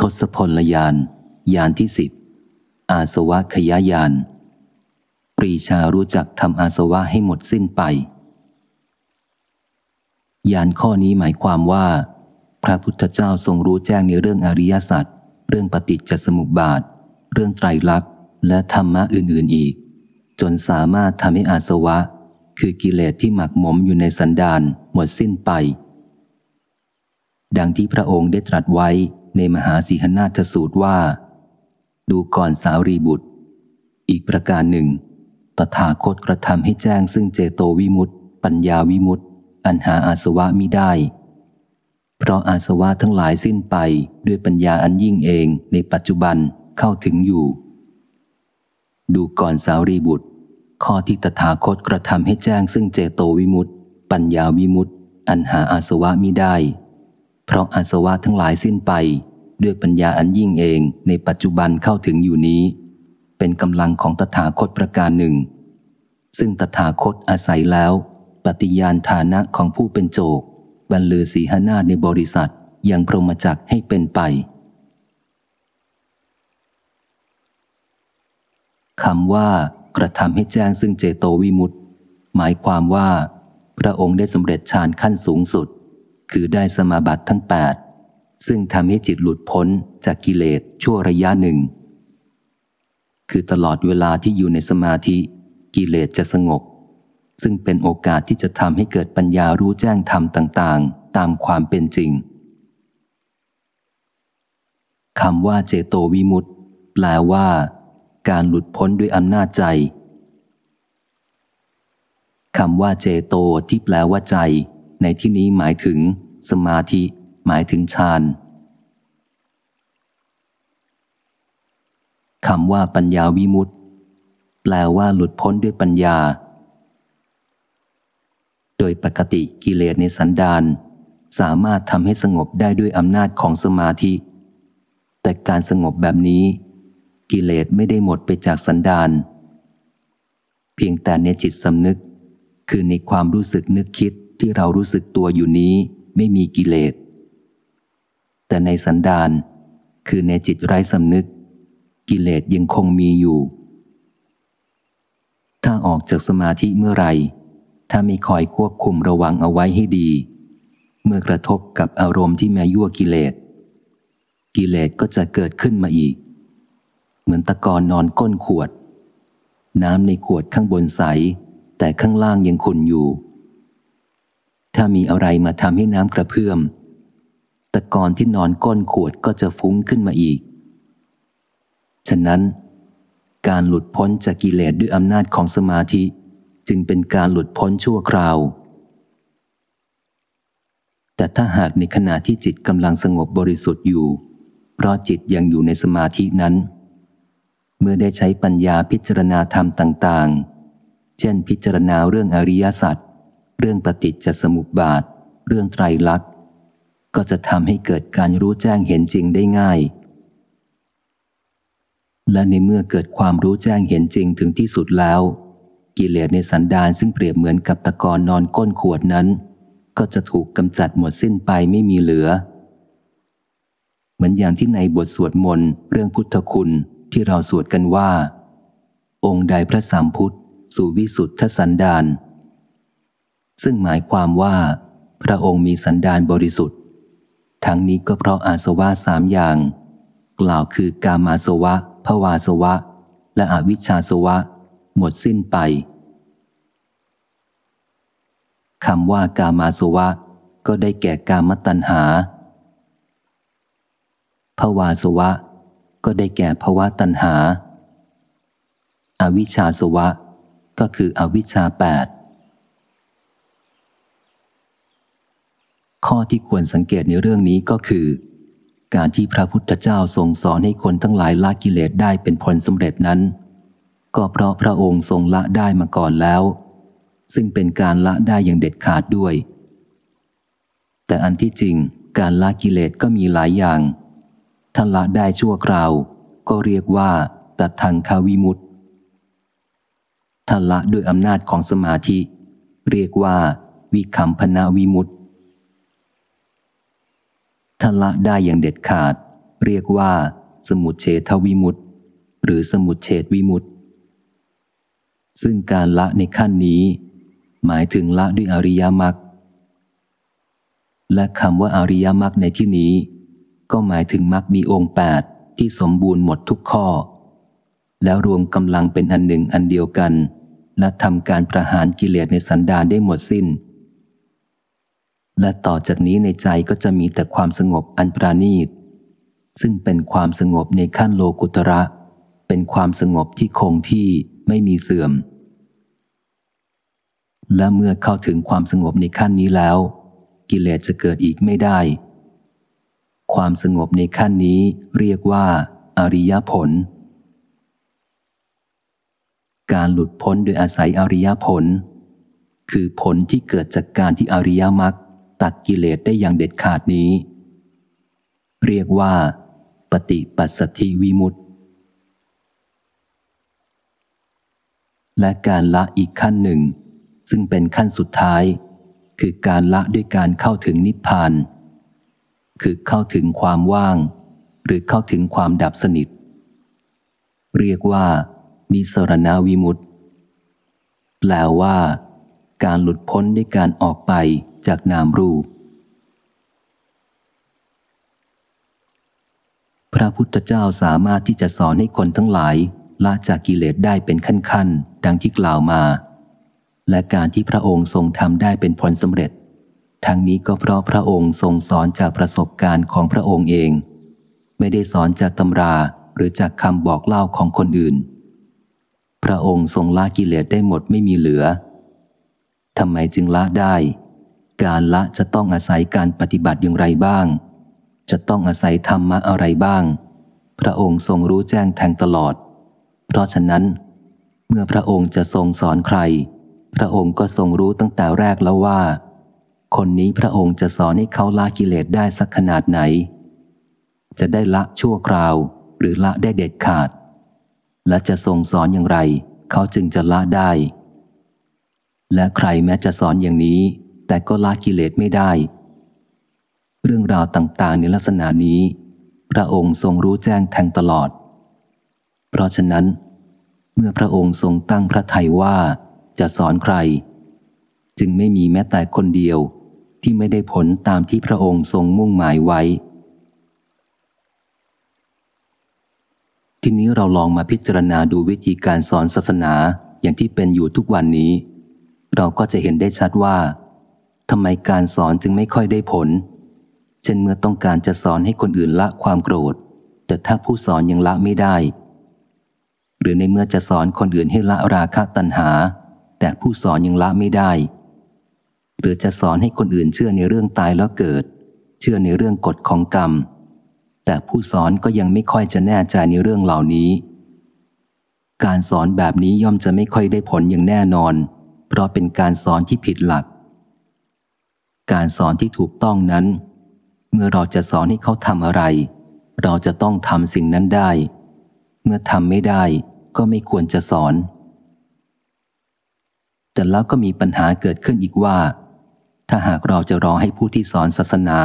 ทศพลยานยานที่สิบอาสวะขยายาน ปรีชารู้จักทำอาสวะให้หมดสิ้นไป ยานข้อนี้หมายความว่า พระพุทธเจ้าทรงรู้แจ้งในเรื่องอริยสัจเรื่องปฏิจจสมุปบาท เรื่องไตรลักษณ์ และธรรมะอื่นๆอีก จนสามารถทำให้อาสวะ คือกิเลสที่หมักหมมอยู่ในสันดานหมดสิ้นไป ดังที่พระองค์ได้ตรัสไว้ ในมหาสีหนาทสูตรว่า ดูก่อนสาวรีบุตร อีกประการหนึ่ง ตถาคตกระทำให้แจ้งซึ่งเจโตวิมุตติปัญญาวิมุตติอันหาอาสวะมิได้ เพราะอาสวะทั้งหลายสิ้นไปด้วยปัญญาอันยิ่งเองในปัจจุบันเข้าถึงอยู่ ดูก่อนสาวรีบุตร ข้อที่ตถาคตกระทำให้แจ้งซึ่งเจโตวิมุตติปัญญาวิมุตติอันหาอาสวะมิได้ เพราะอาสวะทั้งหลายสิ้นไป ด้วยปัญญาอันยิ่งเองในปัจจุบันเข้าถึงอยู่นี้ เป็นกำลังของตถาคตประการหนึ่ง ซึ่งตถาคตอาศัยแล้ว ปฏิญาณฐานะของผู้เป็นโจกบรรลือสีหนาในบริษัทยังพรหมจักให้เป็นไปคำว่ากระทำให้แจ้งซึ่งเจโตวิมุตต์หมายความว่า พระองค์ได้สำเร็จฌานขั้นสูงสุด คือได้สมาบัติทั้งแปด ซึ่งทำให้จิตหลุดพ้นจากกิเลสชั่วระยะหนึ่ง คือตลอดเวลาที่อยู่ในสมาธิกิเลสจะสงบ ซึ่งเป็นโอกาสที่จะทำให้เกิดปัญญารู้แจ้งธรรมต่าง ๆ ตามความเป็นจริงคำว่าเจโตวิมุตต์แปลว่า การหลุดพ้นด้วยอำนาจใจคำว่าเจโตที่แปลว่าใจ ในที่นี้หมายถึง สมาธิ หมายถึงฌานคำว่าปัญญาวิมุตต์แปลว่าหลุดพ้นด้วยปัญญา โดยปกติกิเลสในสันดานสามารถทำให้สงบได้ด้วยอำนาจของสมาธิ แต่การสงบแบบนี้ กิเลสไม่ได้หมดไปจากสันดานเพียงแต่ในจิตสำนึก คือในความรู้สึกนึกคิดที่เรารู้สึกตัวอยู่นี้ไม่มีกิเลส แต่ในสันดานคือในจิตไร้สำนึก กิเลสยังคงมีอยู่ ถ้าออกจากสมาธิเมื่อไรถ้าไม่คอยควบคุมระวังเอาไว้ให้ดี เมื่อกระทบกับอารมณ์ที่มายั่วกิเลส กิเลสก็จะเกิดขึ้นมาอีก เหมือนตะกอนนอนก้นขวด น้ำในขวดข้างบนใส แต่ข้างล่างยังขุ่นอยู่ ถ้ามีอะไรมาทำให้น้ำกระเพื่อม ตะกอนที่นอนก้นขวดก็จะฟุ้งขึ้นมาอีก ฉะนั้น การหลุดพ้นจากกิเลสด้วยอำนาจของสมาธิ จึงเป็นการหลุดพ้นชั่วคราว แต่ถ้าหากในขณะที่จิตกำลังสงบบริสุทธิ์อยู่ เพราะจิตยังอยู่ในสมาธินั้น เมื่อได้ใช้ปัญญาพิจารณาธรรมต่าง ๆ เช่นพิจารณาเรื่องอริยสัจเรื่องปฏิจจสมุปบาท เรื่องไตรลักษณ ก็จะทำให้เกิดการรู้แจ้งเห็นจริงได้ง่าย และในเมื่อเกิดความรู้แจ้งเห็นจริงถึงที่สุดแล้ว กิเลสในสันดานซึ่งเปรียบเหมือนกับตะกอนนอนก้นขวดนั้น ก็จะถูกกำจัดหมดสิ้นไปไม่มีเหลือ เหมือนอย่างที่ในบทสวดมนต์เรื่องพุทธคุณที่เราสวดกันว่า องค์ใดพระสามพุทธสู่วิสุทธสันดานซึ่งหมายความว่า พระองค์มีสันดานบริสุทธิ์ ทั้งนี้ก็เพราะอาสวะสามอย่าง กล่าวคือกามาสวะภวาสวะ และอวิชชาสวะ หมดสิ้นไปคำว่ากามาสวะ ก็ได้แก่กามตัณหาภวาสวะ ก็ได้แก่ภวะตัณหาอาวิชชาสวะ ก็คืออวิชชาแปด ข้อที่ควรสังเกตในเรื่องนี้ก็คือ การที่พระพุทธเจ้าทรงสอนให้คนทั้งหลายละกิเลสได้เป็นผลสำเร็จนั้น ก็เพราะพระองค์ทรงละได้มาก่อนแล้ว ซึ่งเป็นการละได้อย่างเด็ดขาดด้วย แต่อันที่จริงการละกิเลสก็มีหลายอย่างถ้าละได้ชั่วคราว ก็เรียกว่าตัดทางคาวิมุตถ้าละด้วยอำนาจของสมาธิ เรียกว่าวิคัมพนาวิมุตต ถ้าละได้อย่างเด็ดขาด เรียกว่า สมุทเฉทวิมุตติหรือสมุทเฉทวิมุตติซึ่งการละในขั้นนี้ หมายถึงละด้วยอริยมรรคและคำว่าอริยมรรคในที่นี้ ก็หมายถึงมรรคมีองค์แปดที่สมบูรณ์หมดทุกข้อ แล้วรวมกำลังเป็นอันหนึ่งอันเดียวกัน และทำการประหารกิเลสในสันดานได้หมดสิน้น และต่อจากนี้ในใจก็จะมีแต่ความสงบอันปราณีต ซึ่งเป็นความสงบในขั้นโลกุตระ เป็นความสงบที่คงที่ไม่มีเสื่อม และเมื่อเข้าถึงความสงบในขั้นนี้แล้ว กิเลสจะเกิดอีกไม่ได้ ความสงบในขั้นนี้เรียกว่า อริยผล การหลุดพ้นโดยอาศัยอริยผล คือผลที่เกิดจากการที่อริยมรรค ตัดกิเลสได้อย่างเด็ดขาดนี้ เรียกว่า ปฏิปัสสธิวิมุตติ และการละอีกขั้นหนึ่ง ซึ่งเป็นขั้นสุดท้าย คือการละด้วยการเข้าถึงนิพพาน คือเข้าถึงความว่าง หรือเข้าถึงความดับสนิท เรียกว่า นิสรณวิมุตติแปลว่า การหลุดพ้นด้วยการออกไป จากนามรูป พระพุทธเจ้าสามารถที่จะสอนให้คนทั้งหลายละจากกิเลสได้เป็นขั้นๆ ดังที่กล่าวมา และการที่พระองค์ทรงทำได้เป็นผลสำเร็จ ทั้งนี้ก็เพราะพระองค์ทรงสอนจากประสบการณ์ของพระองค์เอง ไม่ได้สอนจากตำราหรือจากคำบอกเล่าของคนอื่น พระองค์ทรงละกิเลสได้หมดไม่มีเหลือทำไมจึงละได้ การละจะต้องอาศัยการปฏิบัติอย่างไรบ้าง จะต้องอาศัยธรรมะอะไรบ้าง พระองค์ทรงรู้แจ้งแทงตลอด เพราะฉะนั้น เมื่อพระองค์จะทรงสอนใคร พระองค์ก็ทรงรู้ตั้งแต่แรกแล้วว่า คนนี้พระองค์จะสอนให้เขาละกิเลสได้สักขนาดไหน จะได้ละชั่วคราวหรือละได้เด็ดขาด และจะทรงสอนอย่างไร เขาจึงจะละได้ และใครแม้จะสอนอย่างนี้ แต่ก็ละกิเลสไม่ได้ เรื่องราวต่างๆในลักษณะนี้ พระองค์ทรงรู้แจ้งแทงตลอด เพราะฉะนั้น เมื่อพระองค์ทรงตั้งพระทัยว่าจะสอนใคร จึงไม่มีแม้แต่คนเดียวที่ไม่ได้ผลตามที่พระองค์ทรงมุ่งหมายไว้ ทีนี้เราลองมาพิจารณาดูวิธีการสอนศาสนาอย่างที่เป็นอยู่ทุกวันนี้ เราก็จะเห็นได้ชัดว่า ทำไมการสอนจึงไม่ค่อยได้ผล เช่นเมื่อต้องการจะสอนให้คนอื่นละความโกรธ แต่ถ้าผู้สอนยังละไม่ได้ หรือในเมื่อจะสอนคนอื่นให้ละราคะตัณหา แต่ผู้สอนยังละไม่ได้ หรือจะสอนให้คนอื่นเชื่อในเรื่องตายแล้วเกิด เชื่อในเรื่องกฎของกรรม แต่ผู้สอนก็ยังไม่ค่อยจะแน่ใจในเรื่องเหล่านี้ การสอนแบบนี้ย่อมจะไม่ค่อยได้ผลอย่างแน่นอน เพราะเป็นการสอนที่ผิดหลัก การสอนที่ถูกต้องนั้น เมื่อเราจะสอนให้เขาทำอะไร เราจะต้องทำสิ่งนั้นได้ เมื่อทำไม่ได้ก็ไม่ควรจะสอน แต่แล้วก็มีปัญหาเกิดขึ้นอีกว่า ถ้าหากเราจะรอให้ผู้ที่สอนศาสนา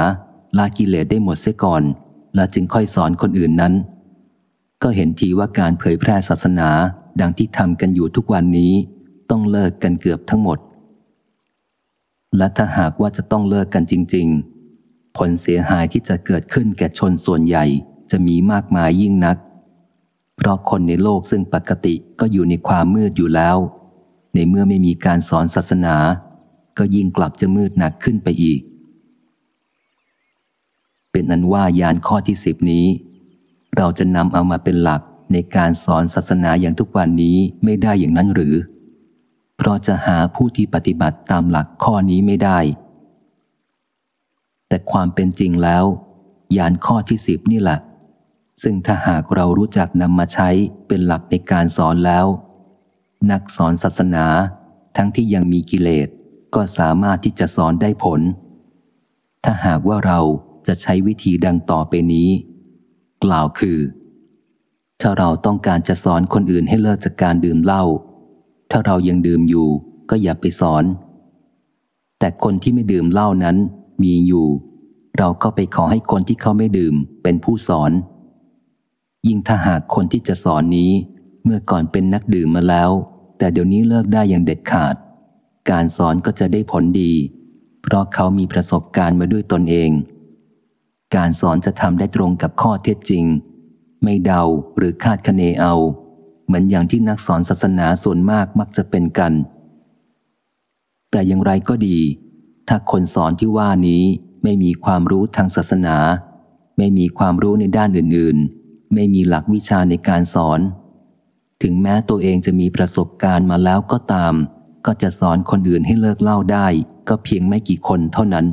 ลากิเลสได้หมดเสียก่อน แล้วจึงค่อยสอนคนอื่นนั้น ก็เห็นทีว่าการเผยแพร่ศาสนาดังที่ทำกันอยู่ทุกวันนี้ ต้องเลิกกันเกือบทั้งหมด และถ้าหากว่าจะต้องเลิกกันจริง ๆ ผลเสียหายที่จะเกิดขึ้นแก่ชนส่วนใหญ่จะมีมากมายยิ่งนัก เพราะคนในโลกซึ่งปกติก็อยู่ในความมืดอยู่แล้ว ในเมื่อไม่มีการสอนศาสนา ก็ยิ่งกลับจะมืดหนักขึ้นไปอีก เป็นนั้นว่ายานข้อที่สิบนี้ เราจะนำเอามาเป็นหลักในการสอนศาสนาอย่างทุกวันนี้ไม่ได้อย่างนั้นหรือ เพราะจะหาผู้ที่ปฏิบัติตามหลักข้อนี้ไม่ได้ แต่ความเป็นจริงแล้วยานข้อที่สิบนี่แหละ ซึ่งถ้าหากเรารู้จักนำมาใช้เป็นหลักในการสอนแล้ว นักสอนศาสนา ทั้งที่ยังมีกิเลสก็สามารถที่จะสอนได้ผล ถ้าหากว่าเราจะใช้วิธีดังต่อไปนี้ กล่าวคือ ถ้าเราต้องการจะสอนคนอื่นให้เลิกจากการดื่มเหล้า ถ้าเรายังดื่มอยู่ก็อย่าไปสอน แต่คนที่ไม่ดื่มเหล้านั้นมีอยู่ เราก็ไปขอให้คนที่เขาไม่ดื่มเป็นผู้สอน ยิ่งถ้าหากคนที่จะสอนนี้ เมื่อก่อนเป็นนักดื่มมาแล้ว แต่เดี๋ยวนี้เลิกได้อย่างเด็ดขาด การสอนก็จะได้ผลดี เพราะเขามีประสบการณ์มาด้วยตนเอง การสอนจะทำได้ตรงกับข้อเท็จจริง ไม่เดาหรือคาดคะเนเอา เหมือนอย่างที่นักสอนศาสนาส่วนมากมักจะเป็นกัน แต่อย่างไรก็ดี ถ้าคนสอนที่ว่านี้ไม่มีความรู้ทางศาสนา ไม่มีความรู้ในด้านอื่น ๆ ไม่มีหลักวิชาในการสอน ถึงแม้ตัวเองจะมีประสบการณ์มาแล้วก็ตาม ก็จะสอนคนอื่นให้เลิกเล่าได้ ก็เพียงไม่กี่คนเท่านั้น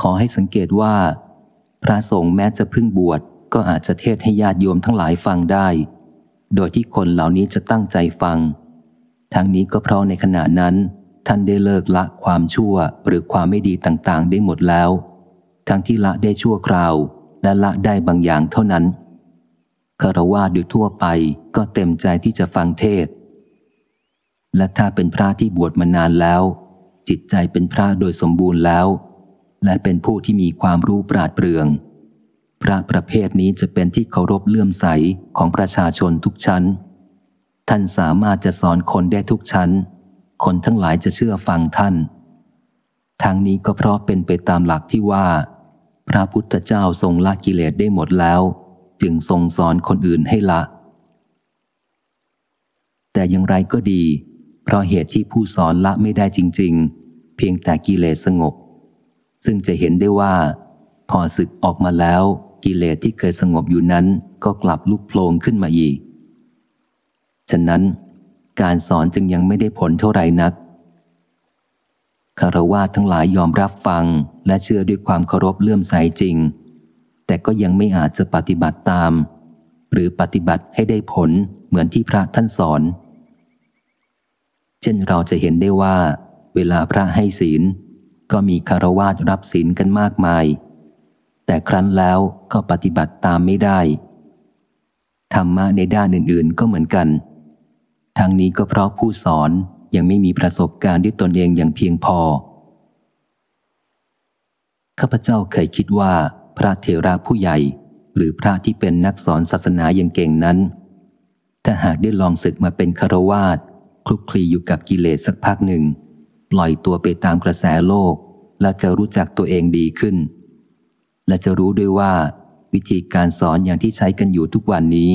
ขอให้สังเกตว่า พระสงฆ์แม้จะพึ่งบวช ก็อาจจะเทศให้ญาติโยมทั้งหลายฟังได้ โดยที่คนเหล่านี้จะตั้งใจฟัง ทั้งนี้ก็เพราะในขณะนั้น ท่านได้เลิกละความชั่วหรือความไม่ดีต่างๆ ได้หมดแล้ว ทั้งที่ละได้ชั่วคราว และละได้บางอย่างเท่านั้นคารวะโดยทั่วไปก็เต็มใจที่จะฟังเทศ และถ้าเป็นพระที่บวชมานานแล้ว จิตใจเป็นพระโดยสมบูรณ์แล้ว และเป็นผู้ที่มีความรู้ปราดเปรื่อง พระประเภทนี้จะเป็นที่เคารพเลื่อมใสของประชาชนทุกชั้น ท่านสามารถจะสอนคนได้ทุกชั้น คนทั้งหลายจะเชื่อฟังท่าน ทางนี้ก็เพราะเป็นไปตามหลักที่ว่า พระพุทธเจ้าทรงละกิเลสได้หมดแล้ว จึงทรงสอนคนอื่นให้ละ แต่อย่างไรก็ดี เพราะเหตุที่ผู้สอนละไม่ได้จริง ๆ เพียงแต่กิเลสสงบ ซึ่งจะเห็นได้ว่าพอศึกออกมาแล้ว กิเลสที่เคยสงบอยู่นั้นก็กลับลุกโผลงขึ้นมาอีก ฉะนั้นการสอนจึงยังไม่ได้ผลเท่าไรนักคารวะทั้งหลายยอมรับฟังและเชื่อด้วยความเคารพเลื่อมใสจริง แต่ก็ยังไม่อาจจะปฏิบัติตาม หรือปฏิบัติให้ได้ผลเหมือนที่พระท่านสอน เช่นเราจะเห็นได้ว่า เวลาพระให้ศีล ก็มีคารวะรับศีลกันมากมาย แต่ครั้นแล้วก็ปฏิบัติตามไม่ได้ ธรรมะในด้านอื่นๆก็เหมือนกันทางนี้ก็เพราะผู้สอนยังไม่มีประสบการณ์ด้วยตนเองอย่างเพียงพอ ข้าพเจ้าเคยคิดว่าพระเทระผู้ใหญ่ หรือพระที่เป็นนักสอนศาสนาอย่างเก่งนั้น ถ้าหากได้ลองศึกมาเป็นคารวาสคลุกคลีอยู่กับกิเลสสักพักหนึ่งปล่อยตัวไปตามกระแสโลก แล้วจะรู้จักตัวเองดีขึ้น และจะรู้ด้วยว่า วิธีการสอนอย่างที่ใช้กันอยู่ทุกวันนี้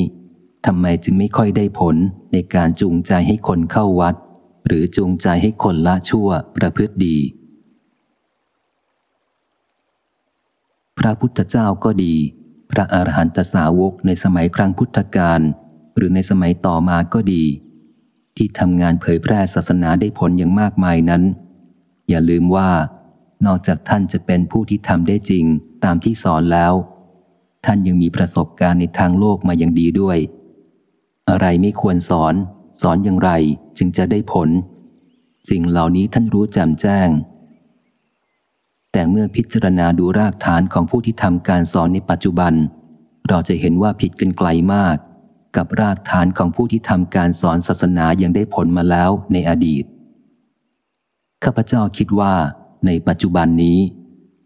ทำไมจึงไม่ค่อยได้ผลในการจูงใจให้คนเข้าวัด หรือจูงใจให้คนละชั่วประพฤติดี พระพุทธเจ้าก็ดี พระอาหารหันตสาวกในสมัยครั้งพุทธกาลหรือในสมัยต่อมาก็ดี ที่ทำงานเผยแพร่ศาสนาได้ผลอย่างมากมายนั้น อย่าลืมว่า นอกจากท่านจะเป็นผู้ที่ทำได้จริง ตามที่สอนแล้ว ท่านยังมีประสบการณ์ในทางโลกมาอย่างดีด้วย อะไรไม่ควรสอน สอนอย่างไรจึงจะได้ผล สิ่งเหล่านี้ท่านรู้แจ่มแจ้ง แต่เมื่อพิจารณาดูรากฐานของผู้ที่ทำการสอนในปัจจุบัน เราจะเห็นว่าผิดกันไกลมาก กับรากฐานของผู้ที่ทำการสอนศาสนายังได้ผลมาแล้วในอดีตข้าพเจ้าคิดว่าในปัจจุบันนี้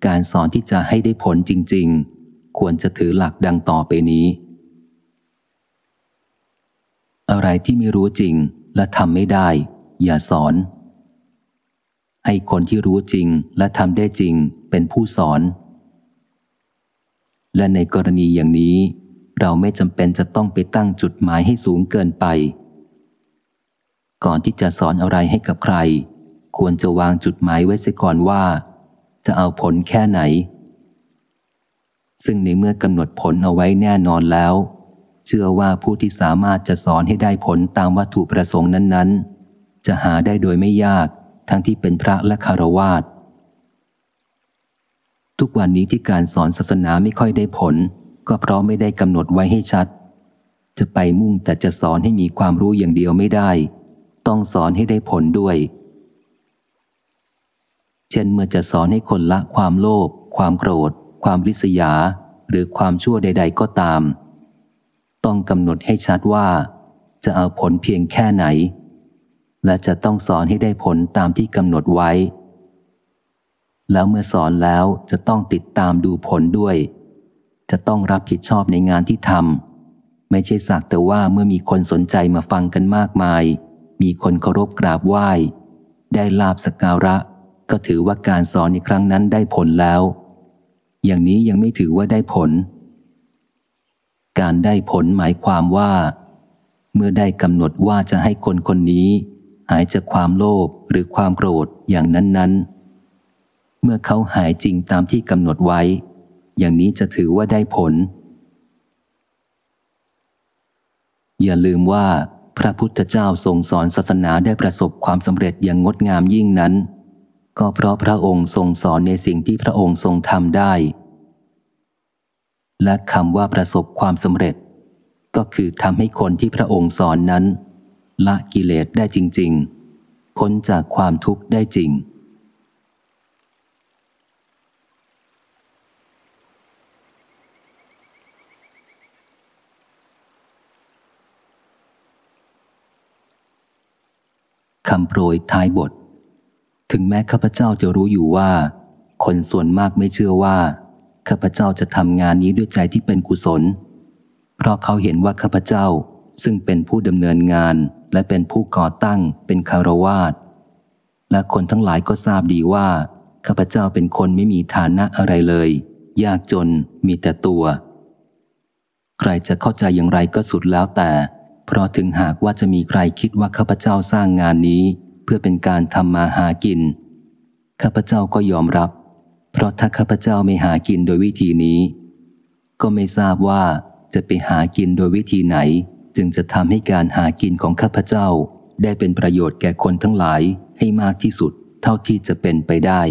การสอนที่จะให้ได้ผลจริง ๆ ควรจะถือหลักดังต่อไปนี้ อะไรที่ไม่รู้จริงและทำไม่ได้ อย่าสอน ให้คนที่รู้จริงและทำได้จริงเป็นผู้สอน และในกรณีอย่างนี้ เราไม่จำเป็นจะต้องไปตั้งจุดหมายให้สูงเกินไป ก่อนที่จะสอนอะไรให้กับใคร ควรจะวางจุดหมายไว้เสียก่อนว่า จะเอาผลแค่ไหน ซึ่งในเมื่อกำหนดผลเอาไว้แน่นอนแล้ว เชื่อว่าผู้ที่สามารถจะสอนให้ได้ผลตามวัตถุประสงค์นั้นๆ จะหาได้โดยไม่ยากทั้งที่เป็นพระและคารวาสทุกวันนี้ที่การสอนศาสนาไม่ค่อยได้ผล ก็เพราะไม่ได้กำหนดไว้ให้ชัด จะไปมุ่งแต่จะสอนให้มีความรู้อย่างเดียวไม่ได้ ต้องสอนให้ได้ผลด้วย เช่นเมื่อจะสอนให้คนละความโลภความโกรธ ความริษยา หรือความชั่วใด ๆ ก็ตาม ต้องกำหนดให้ชัดว่า จะเอาผลเพียงแค่ไหน และจะต้องสอนให้ได้ผลตามที่กำหนดไว้ แล้วเมื่อสอนแล้วจะต้องติดตามดูผลด้วย จะต้องรับผิดชอบในงานที่ทำไม่ใช่สักแต่ว่าเมื่อมีคนสนใจมาฟังกันมากมาย มีคนเคารพกราบไหว้ ได้ลาบสการะ ก็ถือว่าการสอนในครั้งนั้นได้ผลแล้ว อย่างนี้ยังไม่ถือว่าได้ผล การได้ผลหมายความว่า เมื่อได้กำหนดว่าจะให้คนคนนี้ หายจากความโลภหรือความโกรธอย่างนั้น ๆ เมื่อเขาหายจริงตามที่กำหนดไว้ อย่างนี้จะถือว่าได้ผล อย่าลืมว่าพระพุทธเจ้าทรงสอนศาสนาได้ประสบความสำเร็จอย่างงดงามยิ่งนั้น ก็เพราะพระองค์ทรงสอนในสิ่งที่พระองค์ทรงทำได้ และคำว่าประสบความสำเร็จ ก็คือทำให้คนที่พระองค์สอนนั้น ละกิเลสได้จริง ๆ พ้นจากความทุกข์ได้จริงคำโปรยท้ายบท ถึงแม้ข้าพเจ้าจะรู้อยู่ว่า คนส่วนมากไม่เชื่อว่า ข้าพเจ้าจะทำงานนี้ด้วยใจที่เป็นกุศล เพราะเขาเห็นว่าข้าพเจ้าซึ่งเป็นผู้ดำเนินงานและเป็นผู้ก่อตั้งเป็นคารวาสและคนทั้งหลายก็ทราบดีว่าข้าพเจ้าเป็นคนไม่มีฐานะอะไรเลย ยากจนมีแต่ตัว ใครจะเข้าใจอย่างไรก็สุดแล้วแต่ เพราะถึงหากว่าจะมีใครคิดว่าข้าพเจ้าสร้างงานนี้ พื่อเป็นการทำมาหากิน ข้าพเจ้าก็ยอมรับ เพราะถ้าข้าพเจ้าไม่หากินโดยวิธีนี้ ก็ไม่ทราบว่าจะไปหากินโดยวิธีไหน จึงจะทำให้การหากินของข้าพเจ้า ได้เป็นประโยชน์แก่คนทั้งหลายให้มากที่สุด เท่าที่จะเป็นไปได้